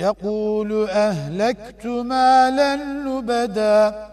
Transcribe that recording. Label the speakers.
Speaker 1: يقول أهلكت مالا لبدا